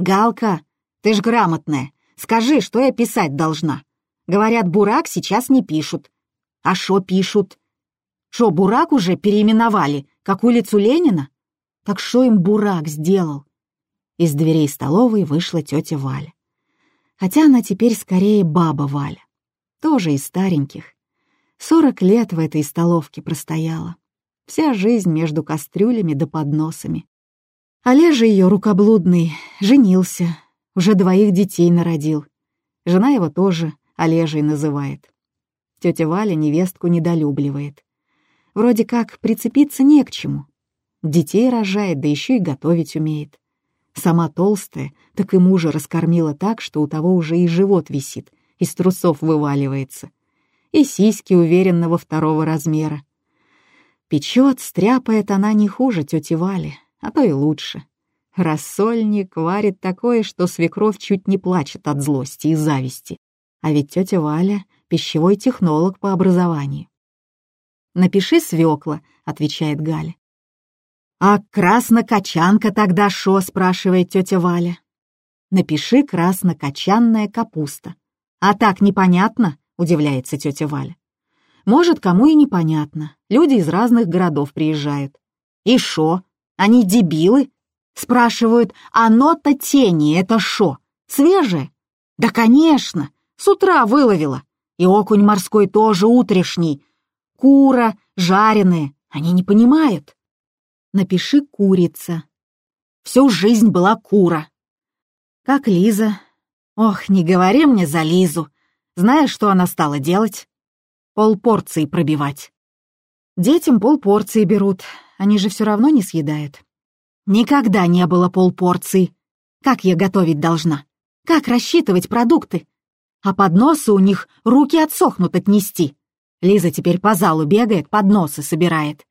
«Галка, ты ж грамотная. Скажи, что я писать должна? Говорят, бурак сейчас не пишут. А шо пишут? Шо, бурак уже переименовали, как улицу Ленина? Так что им бурак сделал?» Из дверей столовой вышла тетя Валя. Хотя она теперь скорее баба Валя. Тоже из стареньких. Сорок лет в этой столовке простояла. Вся жизнь между кастрюлями да подносами. Олежа ее рукоблудный, женился, уже двоих детей народил. Жена его тоже Олежей называет. Тетя Валя невестку недолюбливает. Вроде как прицепиться не к чему. Детей рожает, да еще и готовить умеет. Сама толстая, так и мужа раскормила так, что у того уже и живот висит, из трусов вываливается. И сиськи уверенного второго размера. Печет, стряпает она не хуже тети Вали, а то и лучше. Рассольник варит такое, что свекровь чуть не плачет от злости и зависти. А ведь тетя Валя — пищевой технолог по образованию. «Напиши свекла», — отвечает Галя. «А краснокочанка тогда шо?» — спрашивает тетя Валя. «Напиши краснокочанная капуста». «А так непонятно?» — удивляется тетя Валя. «Может, кому и непонятно. Люди из разных городов приезжают». «И шо? Они дебилы?» Спрашивают, а нота тени — это шо? Свежее? Да, конечно, с утра выловила. И окунь морской тоже утрешний. Кура, жареные, они не понимают. Напиши «курица». Всю жизнь была кура. Как Лиза. Ох, не говори мне за Лизу. Знаешь, что она стала делать? Полпорции пробивать. Детям полпорции берут, они же все равно не съедают. Никогда не было полпорции. Как я готовить должна? Как рассчитывать продукты? А подносы у них руки отсохнут отнести. Лиза теперь по залу бегает, подносы собирает.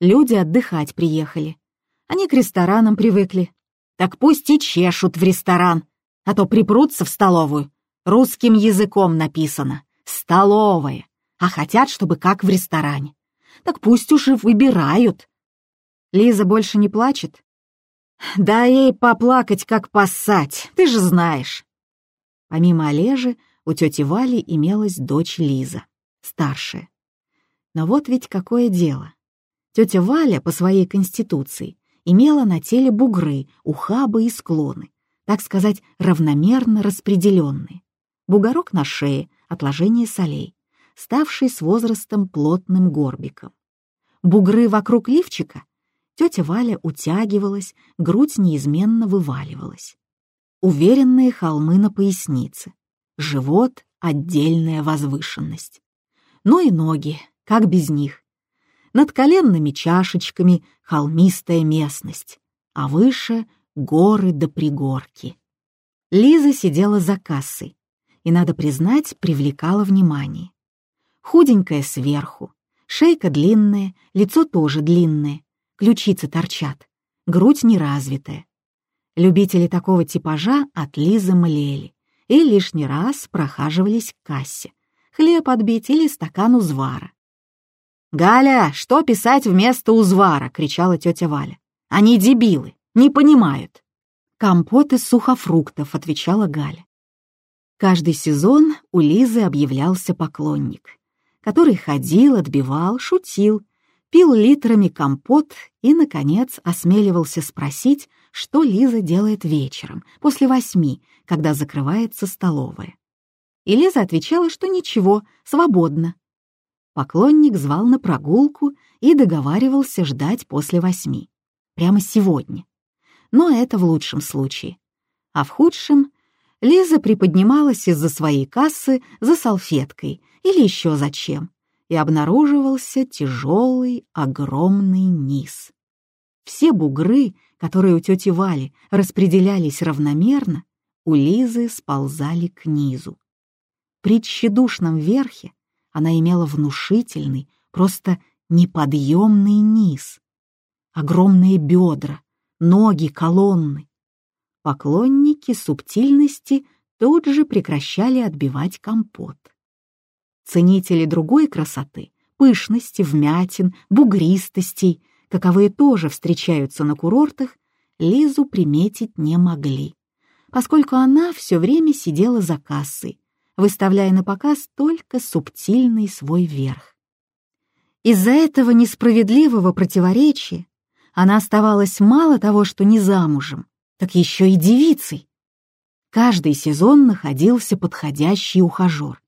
Люди отдыхать приехали. Они к ресторанам привыкли. Так пусть и чешут в ресторан, а то припрутся в столовую. Русским языком написано «столовая», а хотят, чтобы как в ресторане. Так пусть уже выбирают. Лиза больше не плачет? Да ей поплакать, как поссать, ты же знаешь. Помимо Олежи, у тети Вали имелась дочь Лиза, старшая. Но вот ведь какое дело. Тетя Валя по своей конституции имела на теле бугры, ухабы и склоны, так сказать, равномерно распределенные. Бугорок на шее, отложение солей, ставший с возрастом плотным горбиком. Бугры вокруг лифчика Тетя Валя утягивалась, грудь неизменно вываливалась. Уверенные холмы на пояснице, живот — отдельная возвышенность. Ну и ноги, как без них. Над коленными чашечками холмистая местность, а выше — горы до пригорки. Лиза сидела за кассой и, надо признать, привлекала внимание. Худенькая сверху, шейка длинная, лицо тоже длинное, ключицы торчат, грудь неразвитая. Любители такого типажа от Лизы млели и лишний раз прохаживались к кассе. Хлеб отбить или стакан узвара. «Галя, что писать вместо узвара?» — кричала тетя Валя. «Они дебилы, не понимают». «Компот из сухофруктов», — отвечала Галя. Каждый сезон у Лизы объявлялся поклонник, который ходил, отбивал, шутил, пил литрами компот и, наконец, осмеливался спросить, что Лиза делает вечером, после восьми, когда закрывается столовая. И Лиза отвечала, что ничего, свободно. Поклонник звал на прогулку и договаривался ждать после восьми. Прямо сегодня. Но это в лучшем случае. А в худшем Лиза приподнималась из-за своей кассы за салфеткой или еще зачем и обнаруживался тяжелый, огромный низ. Все бугры, которые у тети Вали распределялись равномерно, у Лизы сползали к низу. При тщедушном верхе она имела внушительный, просто неподъемный низ. Огромные бедра, ноги колонны. Поклонники субтильности тут же прекращали отбивать компот. Ценители другой красоты, пышности, вмятин, бугристостей, каковые тоже встречаются на курортах, Лизу приметить не могли. поскольку она все время сидела за кассой, выставляя на показ только субтильный свой верх. Из-за этого несправедливого противоречия она оставалась мало того, что не замужем, так еще и девицей. Каждый сезон находился подходящий ухажер.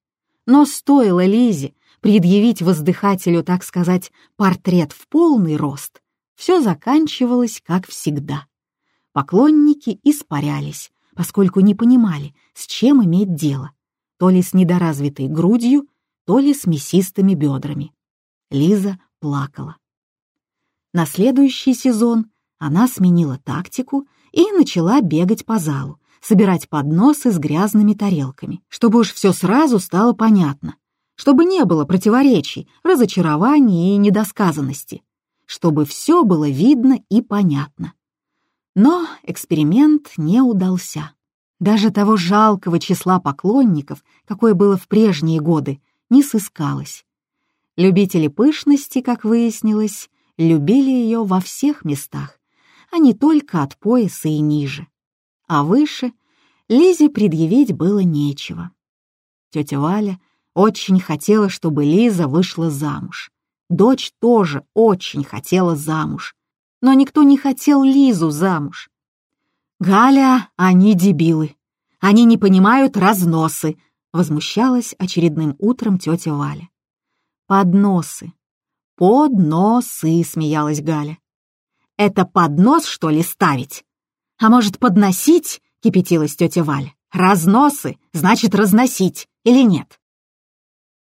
Но стоило Лизе предъявить воздыхателю, так сказать, портрет в полный рост, все заканчивалось как всегда. Поклонники испарялись, поскольку не понимали, с чем иметь дело, то ли с недоразвитой грудью, то ли с мясистыми бедрами. Лиза плакала. На следующий сезон она сменила тактику и начала бегать по залу, собирать подносы с грязными тарелками, чтобы уж все сразу стало понятно, чтобы не было противоречий, разочарований и недосказанности, чтобы все было видно и понятно. Но эксперимент не удался. Даже того жалкого числа поклонников, какое было в прежние годы, не сыскалось. Любители пышности, как выяснилось, любили ее во всех местах, а не только от пояса и ниже. А выше Лизе предъявить было нечего. Тетя Валя очень хотела, чтобы Лиза вышла замуж. Дочь тоже очень хотела замуж. Но никто не хотел Лизу замуж. «Галя, они дебилы. Они не понимают разносы», — возмущалась очередным утром тетя Валя. «Подносы. Подносы», — смеялась Галя. «Это поднос, что ли, ставить? А может, подносить?» — кипятилась тетя Валя. «Разносы, значит, разносить, или нет?»